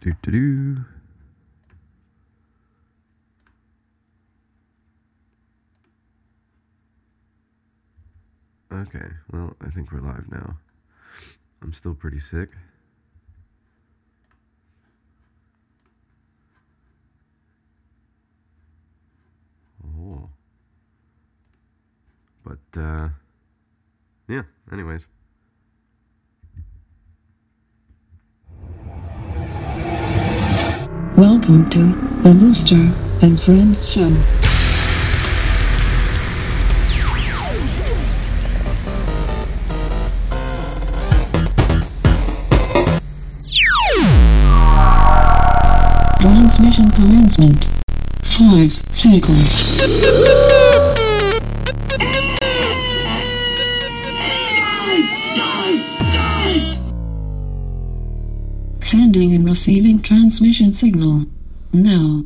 Do do do. Okay, well, I think we're live now. I'm still pretty sick. Oh. But, uh, yeah, anyways. Welcome to the Booster and Friends Show. Transmission commencement. Five seconds. Sending and receiving transmission signal. Now.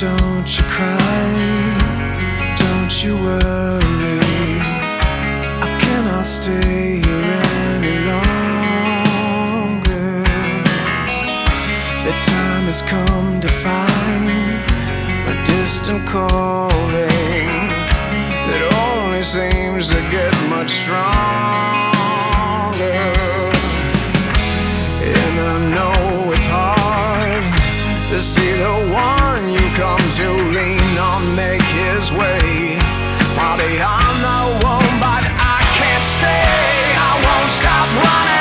Don't you cry, don't you worry. I cannot stay here any longer. The time has come to find a distant calling that only seems to get much stronger. And I know it's hard. To see the one you come to lean on make his way. Far beyond the womb, but I can't stay. I won't stop running.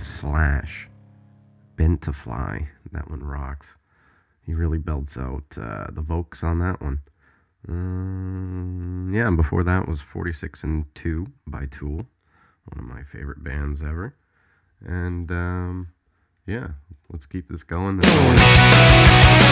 Slash. Bent to Fly. That one rocks. He really belts out uh, the Vokes on that one. Um, yeah, and before that was 46 and 2 by Tool. One of my favorite bands ever. And um, yeah, let's keep this going. This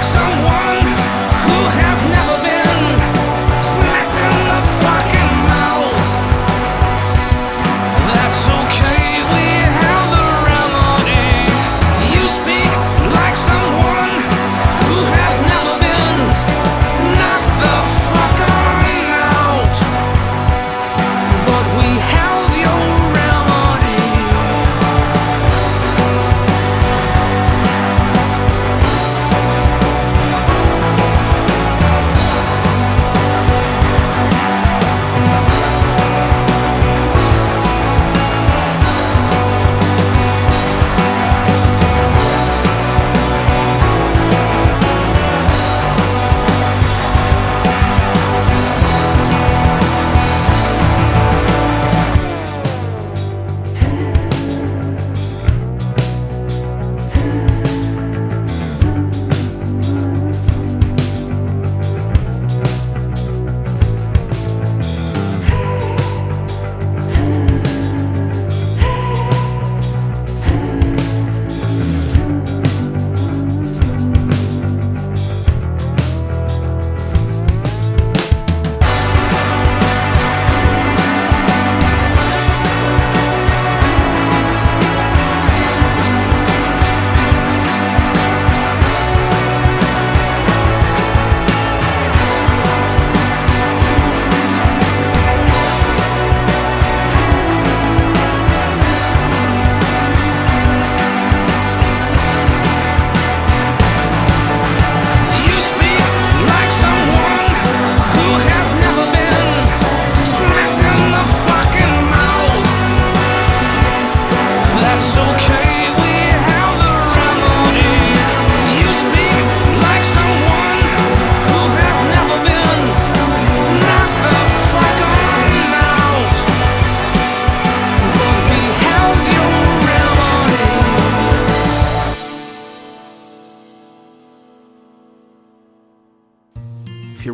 like someone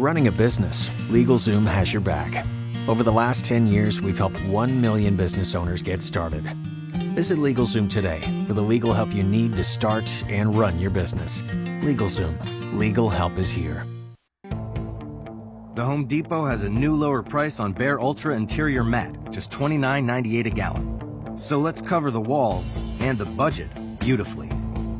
running a business, LegalZoom has your back. Over the last 10 years, we've helped 1 million business owners get started. Visit LegalZoom today for the legal help you need to start and run your business. LegalZoom, legal help is here. The Home Depot has a new lower price on Behr Ultra Interior mat, just $29.98 a gallon. So let's cover the walls and the budget beautifully.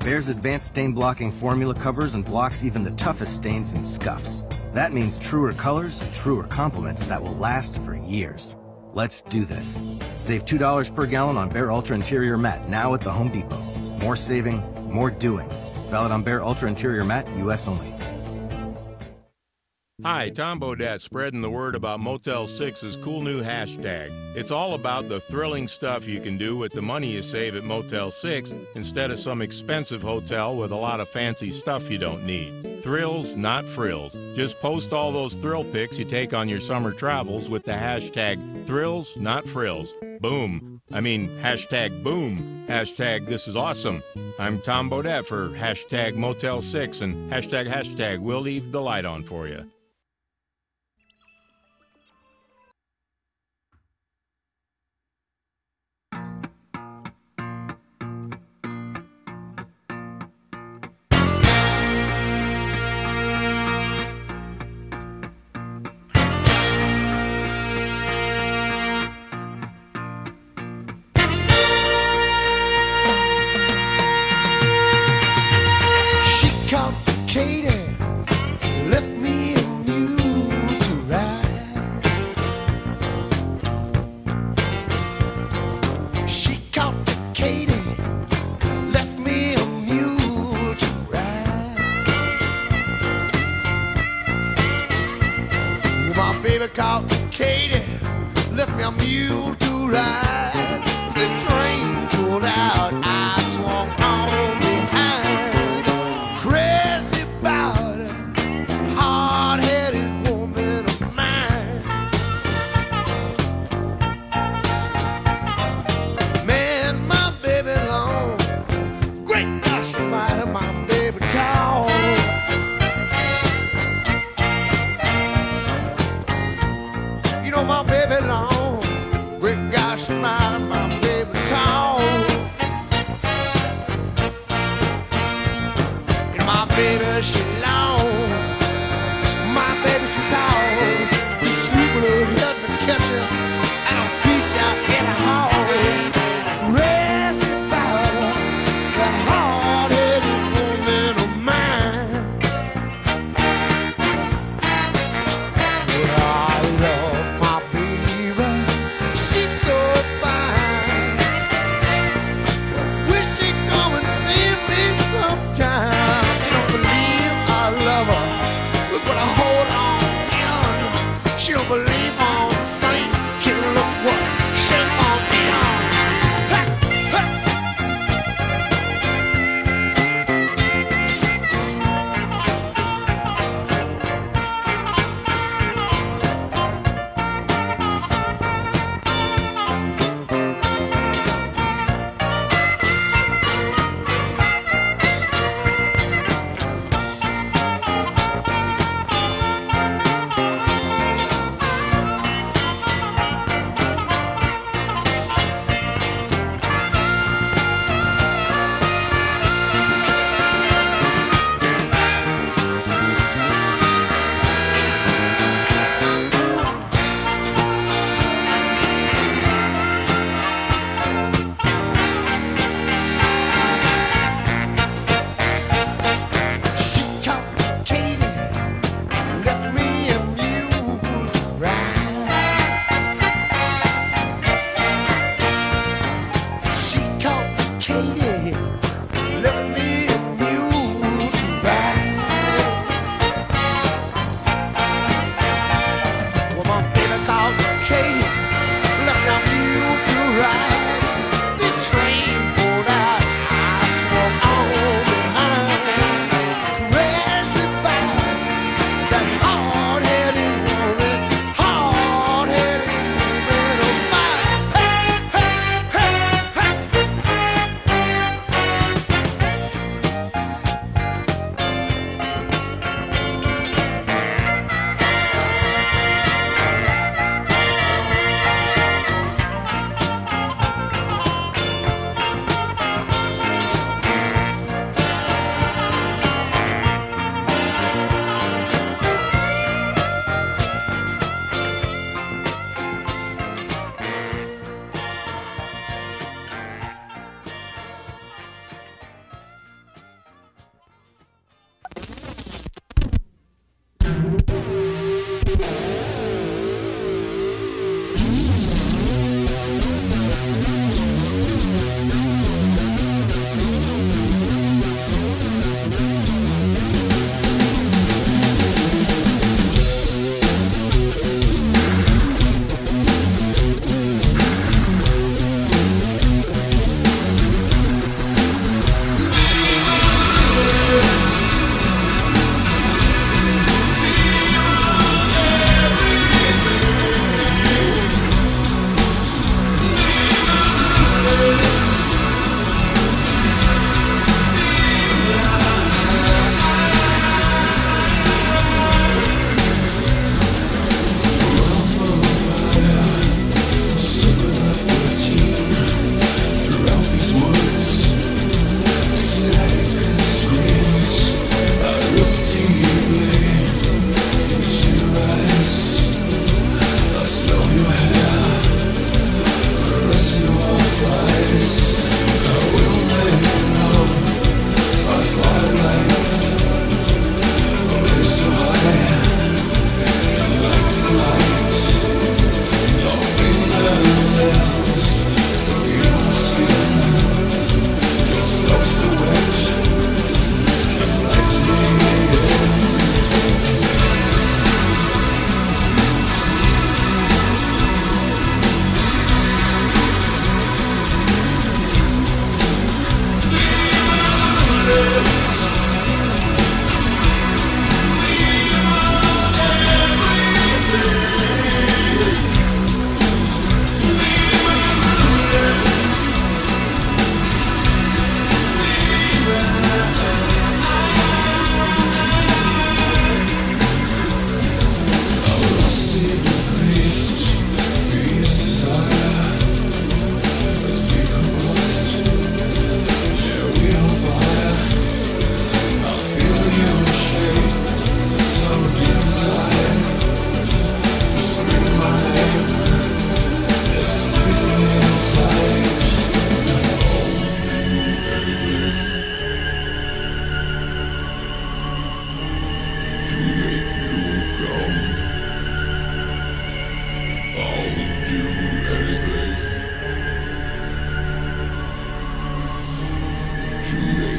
Behr's advanced stain blocking formula covers and blocks even the toughest stains and scuffs. That means truer colors and truer complements that will last for years. Let's do this. Save $2 per gallon on Behr Ultra Interior Matte now at the Home Depot. More saving, more doing. Valid on Behr Ultra Interior Matte, US only. Hi, Tom Bodett spreading the word about Motel 6's cool new hashtag. It's all about the thrilling stuff you can do with the money you save at Motel 6 instead of some expensive hotel with a lot of fancy stuff you don't need. Thrills, not frills. Just post all those thrill pics you take on your summer travels with the hashtag thrills, not frills. Boom. I mean, hashtag boom, hashtag this is awesome. I'm Tom Bodett for hashtag Motel 6 and hashtag hashtag we'll leave the light on for you.